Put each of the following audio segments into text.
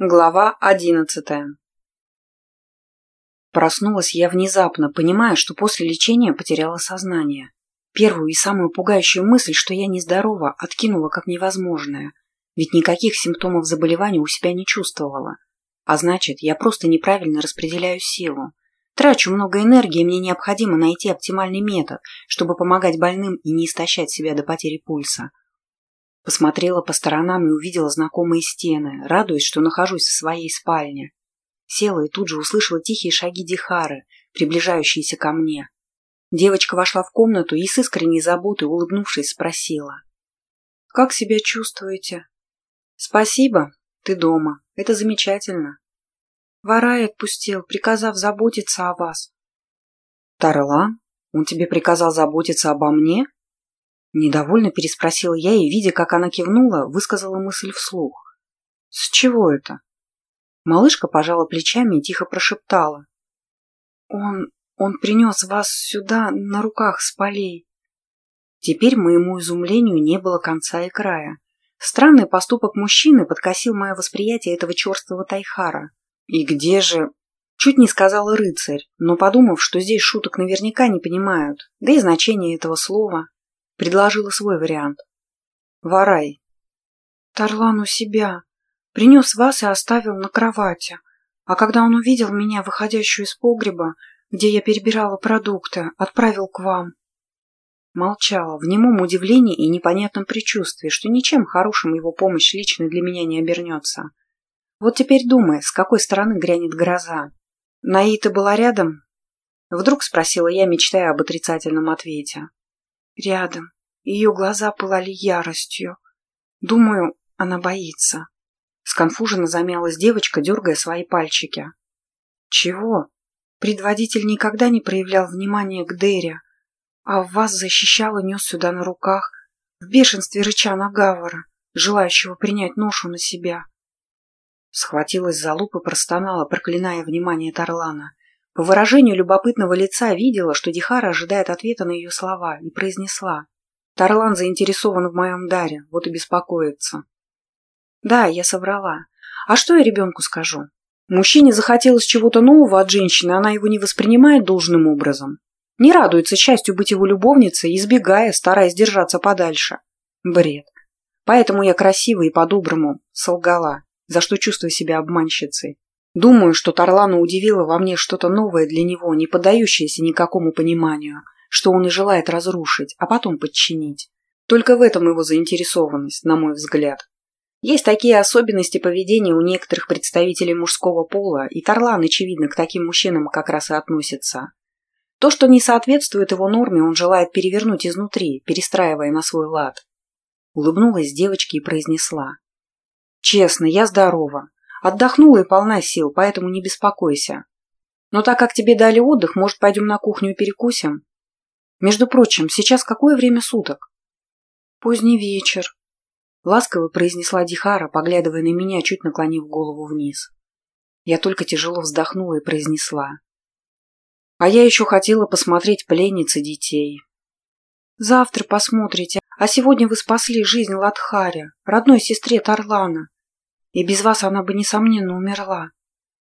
Глава одиннадцатая Проснулась я внезапно, понимая, что после лечения потеряла сознание. Первую и самую пугающую мысль, что я нездорова, откинула как невозможное, ведь никаких симптомов заболевания у себя не чувствовала. А значит, я просто неправильно распределяю силу. Трачу много энергии, мне необходимо найти оптимальный метод, чтобы помогать больным и не истощать себя до потери пульса. Посмотрела по сторонам и увидела знакомые стены, радуясь, что нахожусь в своей спальне. Села и тут же услышала тихие шаги Дихары, приближающиеся ко мне. Девочка вошла в комнату и с искренней заботой, улыбнувшись, спросила. «Как себя чувствуете?» «Спасибо. Ты дома. Это замечательно». Варай отпустил, приказав заботиться о вас. «Тарлан? Он тебе приказал заботиться обо мне?» Недовольно переспросила я и, видя, как она кивнула, высказала мысль вслух. «С чего это?» Малышка пожала плечами и тихо прошептала. «Он... он принес вас сюда на руках с полей». Теперь моему изумлению не было конца и края. Странный поступок мужчины подкосил мое восприятие этого черствого тайхара. И где же... Чуть не сказала рыцарь, но подумав, что здесь шуток наверняка не понимают, да и значение этого слова, предложила свой вариант. Варай. Тарлан у себя. Принес вас и оставил на кровати. А когда он увидел меня, выходящую из погреба, где я перебирала продукты, отправил к вам. Молчала, в немом удивлении и непонятном предчувствии, что ничем хорошим его помощь лично для меня не обернется. Вот теперь думай, с какой стороны грянет гроза. Наита была рядом? Вдруг спросила я, мечтая об отрицательном ответе. Рядом. Ее глаза пылали яростью. Думаю, она боится. Сконфуженно замялась девочка, дергая свои пальчики. Чего? Предводитель никогда не проявлял внимания к Дере, а вас защищал и нес сюда на руках, в бешенстве рыча на Гавара, желающего принять ношу на себя. Схватилась за луп и простонала, проклиная внимание Тарлана. По выражению любопытного лица видела, что Дихара ожидает ответа на ее слова, и произнесла. Тарлан заинтересован в моем даре, вот и беспокоится. Да, я соврала. А что я ребенку скажу? Мужчине захотелось чего-то нового от женщины, она его не воспринимает должным образом. Не радуется счастью быть его любовницей, избегая, стараясь держаться подальше. Бред. Поэтому я красиво и по-доброму солгала, за что чувствую себя обманщицей. Думаю, что Тарлана удивила во мне что-то новое для него, не поддающееся никакому пониманию, что он и желает разрушить, а потом подчинить. Только в этом его заинтересованность, на мой взгляд. Есть такие особенности поведения у некоторых представителей мужского пола, и Тарлан, очевидно, к таким мужчинам как раз и относится. То, что не соответствует его норме, он желает перевернуть изнутри, перестраивая на свой лад. Улыбнулась девочке и произнесла. «Честно, я здорова. Отдохнула и полна сил, поэтому не беспокойся. Но так как тебе дали отдых, может, пойдем на кухню и перекусим? Между прочим, сейчас какое время суток? Поздний вечер. Ласково произнесла Дихара, поглядывая на меня, чуть наклонив голову вниз. Я только тяжело вздохнула и произнесла. А я еще хотела посмотреть пленницы детей. Завтра посмотрите, а сегодня вы спасли жизнь Ладхаре, родной сестре Тарлана и без вас она бы, несомненно, умерла.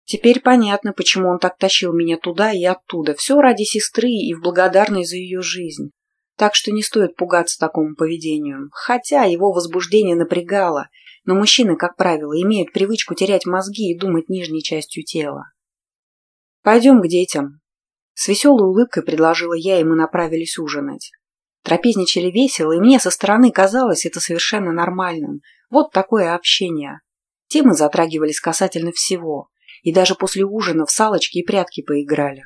Теперь понятно, почему он так тащил меня туда и оттуда. Все ради сестры и в благодарность за ее жизнь. Так что не стоит пугаться такому поведению. Хотя его возбуждение напрягало, но мужчины, как правило, имеют привычку терять мозги и думать нижней частью тела. «Пойдем к детям». С веселой улыбкой предложила я, и мы направились ужинать. Трапезничали весело, и мне со стороны казалось это совершенно нормальным. Вот такое общение. Темы затрагивались касательно всего, и даже после ужина в салочки и прятки поиграли.